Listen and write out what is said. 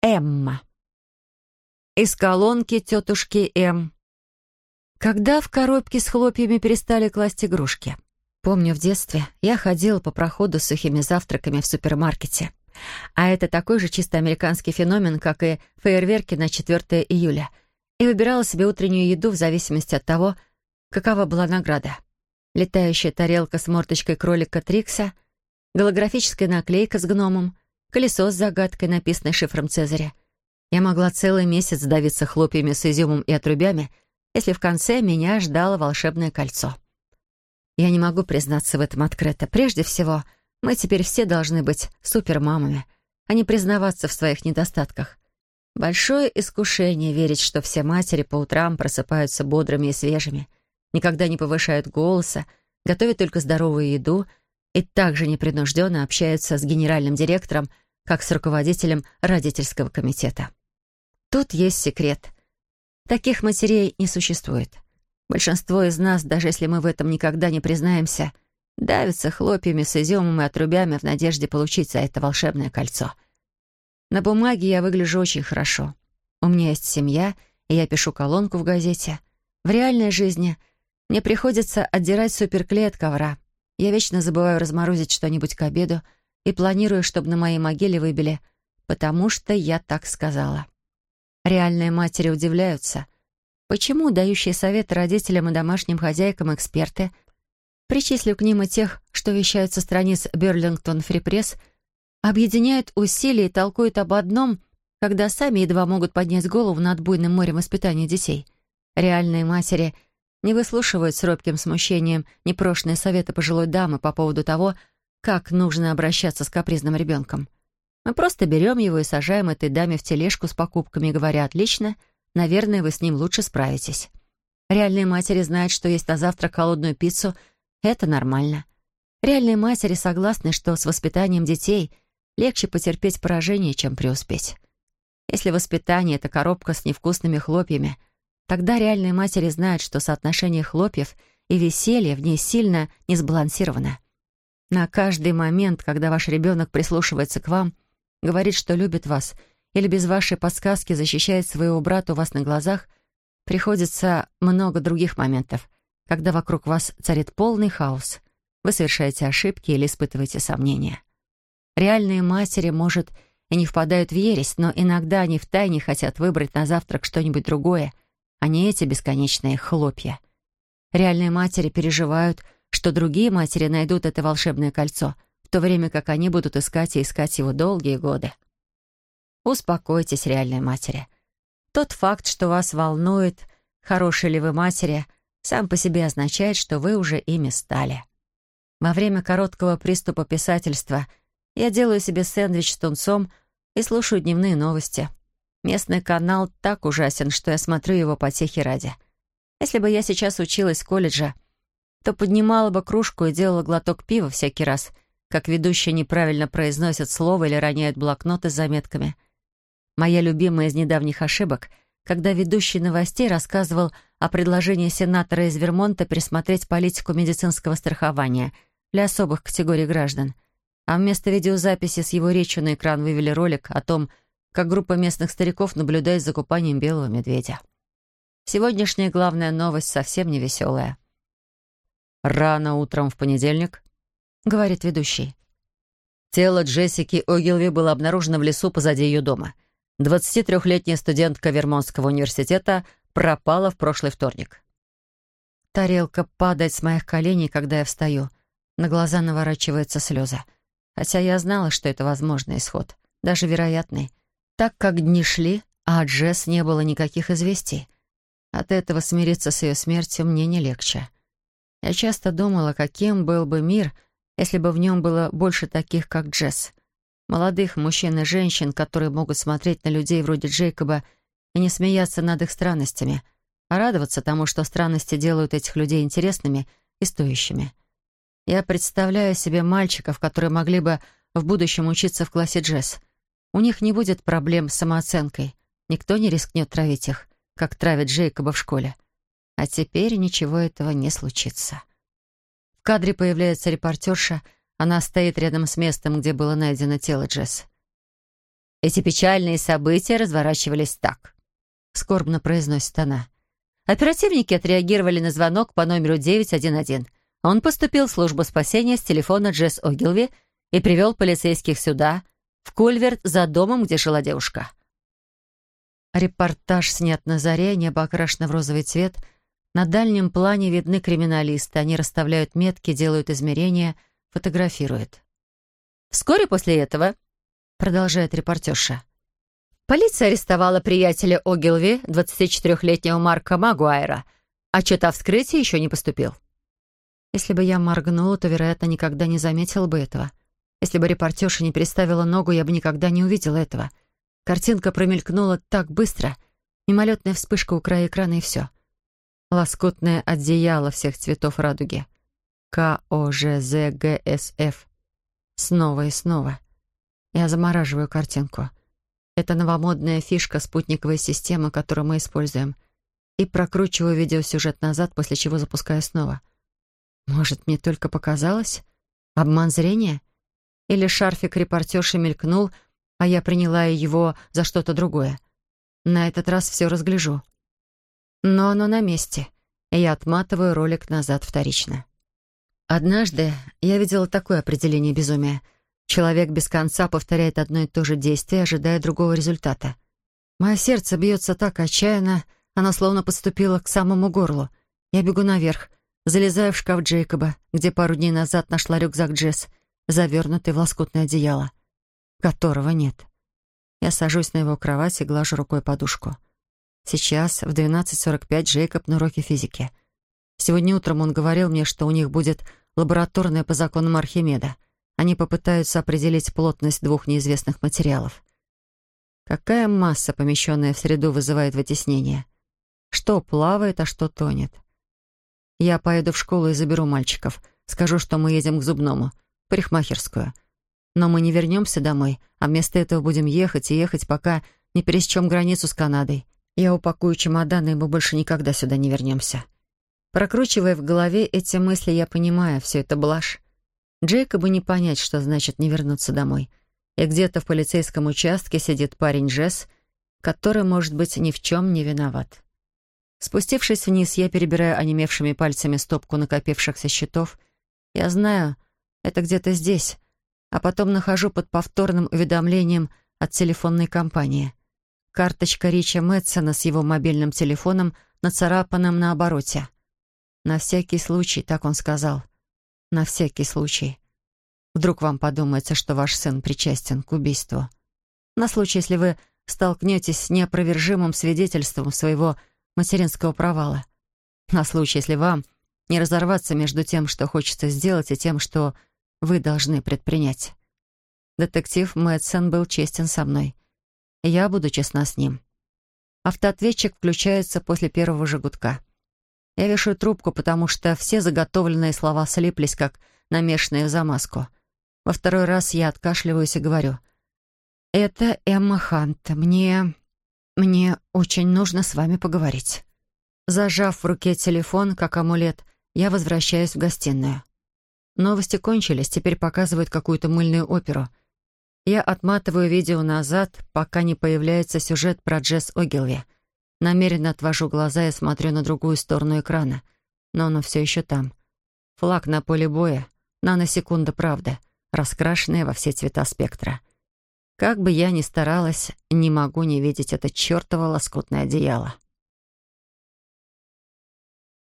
Эмма. Из колонки тетушки М. Когда в коробке с хлопьями перестали класть игрушки? Помню, в детстве я ходила по проходу с сухими завтраками в супермаркете. А это такой же чисто американский феномен, как и фейерверки на 4 июля. И выбирала себе утреннюю еду в зависимости от того, какова была награда. Летающая тарелка с морточкой кролика Трикса, голографическая наклейка с гномом, колесо с загадкой, написанной шифром Цезаря. Я могла целый месяц давиться хлопьями с изюмом и отрубями, если в конце меня ждало волшебное кольцо. Я не могу признаться в этом открыто. Прежде всего, мы теперь все должны быть супермамами, а не признаваться в своих недостатках. Большое искушение верить, что все матери по утрам просыпаются бодрыми и свежими, никогда не повышают голоса, готовят только здоровую еду и также непринужденно общаются с генеральным директором, как с руководителем родительского комитета. Тут есть секрет. Таких матерей не существует. Большинство из нас, даже если мы в этом никогда не признаемся, давятся хлопьями с изюмом и отрубями в надежде получить за это волшебное кольцо. На бумаге я выгляжу очень хорошо. У меня есть семья, и я пишу колонку в газете. В реальной жизни мне приходится отдирать суперклей от ковра. Я вечно забываю разморозить что-нибудь к обеду и планирую, чтобы на моей могиле выбили «потому что я так сказала». Реальные матери удивляются — Почему дающие советы родителям и домашним хозяйкам эксперты, причислю к ним и тех, что вещают со страниц Берлингтон Фрипресс, объединяют усилия и толкуют об одном, когда сами едва могут поднять голову над буйным морем воспитания детей. Реальные матери не выслушивают с робким смущением непрошенные советы пожилой дамы по поводу того, как нужно обращаться с капризным ребенком. Мы просто берем его и сажаем этой даме в тележку с покупками, говоря «отлично», Наверное, вы с ним лучше справитесь. Реальные матери знают, что есть на завтрак холодную пиццу. Это нормально. Реальные матери согласны, что с воспитанием детей легче потерпеть поражение, чем преуспеть. Если воспитание — это коробка с невкусными хлопьями, тогда реальные матери знают, что соотношение хлопьев и веселья в ней сильно не сбалансировано. На каждый момент, когда ваш ребенок прислушивается к вам, говорит, что любит вас — или без вашей подсказки защищает своего брата у вас на глазах, приходится много других моментов, когда вокруг вас царит полный хаос. Вы совершаете ошибки или испытываете сомнения. Реальные матери, может, и не впадают в ересь, но иногда они втайне хотят выбрать на завтрак что-нибудь другое, а не эти бесконечные хлопья. Реальные матери переживают, что другие матери найдут это волшебное кольцо, в то время как они будут искать и искать его долгие годы. Успокойтесь, реальной матери. Тот факт, что вас волнует, хорошие ли вы матери, сам по себе означает, что вы уже ими стали. Во время короткого приступа писательства я делаю себе сэндвич с тунцом и слушаю дневные новости. Местный канал так ужасен, что я смотрю его потехи ради. Если бы я сейчас училась в колледже, то поднимала бы кружку и делала глоток пива всякий раз, как ведущие неправильно произносят слово или роняют блокноты с заметками — Моя любимая из недавних ошибок, когда ведущий новостей рассказывал о предложении сенатора из Вермонта пересмотреть политику медицинского страхования для особых категорий граждан. А вместо видеозаписи с его речью на экран вывели ролик о том, как группа местных стариков наблюдает за купанием белого медведя. Сегодняшняя главная новость совсем не веселая. «Рано утром в понедельник», — говорит ведущий. Тело Джессики Огилви было обнаружено в лесу позади ее дома — 23-летняя студентка Вермонтского университета пропала в прошлый вторник. Тарелка падает с моих коленей, когда я встаю. На глаза наворачиваются слезы. Хотя я знала, что это возможный исход, даже вероятный, так как дни шли, а от Джесс не было никаких известий. От этого смириться с ее смертью мне не легче. Я часто думала, каким был бы мир, если бы в нем было больше таких, как Джесс. Молодых мужчин и женщин, которые могут смотреть на людей вроде Джейкоба и не смеяться над их странностями, а радоваться тому, что странности делают этих людей интересными и стоящими. Я представляю себе мальчиков, которые могли бы в будущем учиться в классе джесс. У них не будет проблем с самооценкой. Никто не рискнет травить их, как травит Джейкоба в школе. А теперь ничего этого не случится. В кадре появляется репортерша — она стоит рядом с местом, где было найдено тело Джесс. Эти печальные события разворачивались так. Скорбно произносит она. Оперативники отреагировали на звонок по номеру 911. Он поступил в службу спасения с телефона Джесс Огилви и привел полицейских сюда, в Кульверт, за домом, где жила девушка. Репортаж снят на заре, небо окрашено в розовый цвет. На дальнем плане видны криминалисты. Они расставляют метки, делают измерения, фотографируют. Вскоре после этого, продолжает репортерша, полиция арестовала приятеля Огилви, 24-летнего Марка Магуайра. Отчет о вскрытии еще не поступил. Если бы я моргнула, то, вероятно, никогда не заметила бы этого. Если бы репортерша не переставила ногу, я бы никогда не увидела этого. Картинка промелькнула так быстро. Мимолетная вспышка у края экрана и все. Лоскутное одеяло всех цветов радуги. К-О-Ж-З-Г-С-Ф. Снова и снова. Я замораживаю картинку. Это новомодная фишка спутниковой системы, которую мы используем. И прокручиваю видеосюжет назад, после чего запускаю снова. Может, мне только показалось? Обман зрения? Или шарфик репортерши мелькнул, а я приняла его за что-то другое. На этот раз все разгляжу. Но оно на месте, и я отматываю ролик назад вторично. Однажды я видела такое определение безумия. Человек без конца повторяет одно и то же действие, ожидая другого результата. Мое сердце бьется так отчаянно, оно словно подступило к самому горлу. Я бегу наверх, залезаю в шкаф Джейкоба, где пару дней назад нашла рюкзак Джесс, завернутый в лоскутное одеяло которого нет. Я сажусь на его кровать и глажу рукой подушку. Сейчас в 12.45 Джейкоб на уроке физики. Сегодня утром он говорил мне, что у них будет лабораторная по законам Архимеда. Они попытаются определить плотность двух неизвестных материалов. Какая масса, помещенная в среду, вызывает вытеснение? Что плавает, а что тонет? Я поеду в школу и заберу мальчиков. Скажу, что мы едем к зубному, парикмахерскую — но мы не вернемся домой, а вместо этого будем ехать и ехать, пока не пересечем границу с Канадой. Я упакую чемоданы, и мы больше никогда сюда не вернемся. Прокручивая в голове эти мысли, я понимаю, все это блажь. Джейкобу не понять, что значит не вернуться домой. И где-то в полицейском участке сидит парень Джесс, который, может быть, ни в чем не виноват. Спустившись вниз, я перебираю онемевшими пальцами стопку накопившихся счетов. Я знаю, это где-то здесь, а потом нахожу под повторным уведомлением от телефонной компании. Карточка Рича Мэтсона с его мобильным телефоном, нацарапанным на обороте. «На всякий случай», — так он сказал. «На всякий случай. Вдруг вам подумается, что ваш сын причастен к убийству. На случай, если вы столкнетесь с неопровержимым свидетельством своего материнского провала. На случай, если вам не разорваться между тем, что хочется сделать, и тем, что вы должны предпринять. Детектив Мэтсон был честен со мной. Я буду честна с ним. Автоответчик включается после первого же. Я вешаю трубку, потому что все заготовленные слова слиплись, как намешанные в замазку. Во второй раз я откашливаюсь и говорю. «Это Эмма Хант. Мне... мне очень нужно с вами поговорить». Зажав в руке телефон, как амулет, я возвращаюсь в гостиную. Новости кончились, теперь показывают какую-то мыльную оперу. Я отматываю видео назад, пока не появляется сюжет про Джесс Огилви. Намеренно отвожу глаза и смотрю на другую сторону экрана. Но оно все еще там. Флаг на поле боя. Наносекунда правда, раскрашенная во все цвета спектра. Как бы я ни старалась, не могу не видеть это чертово лоскутное одеяло.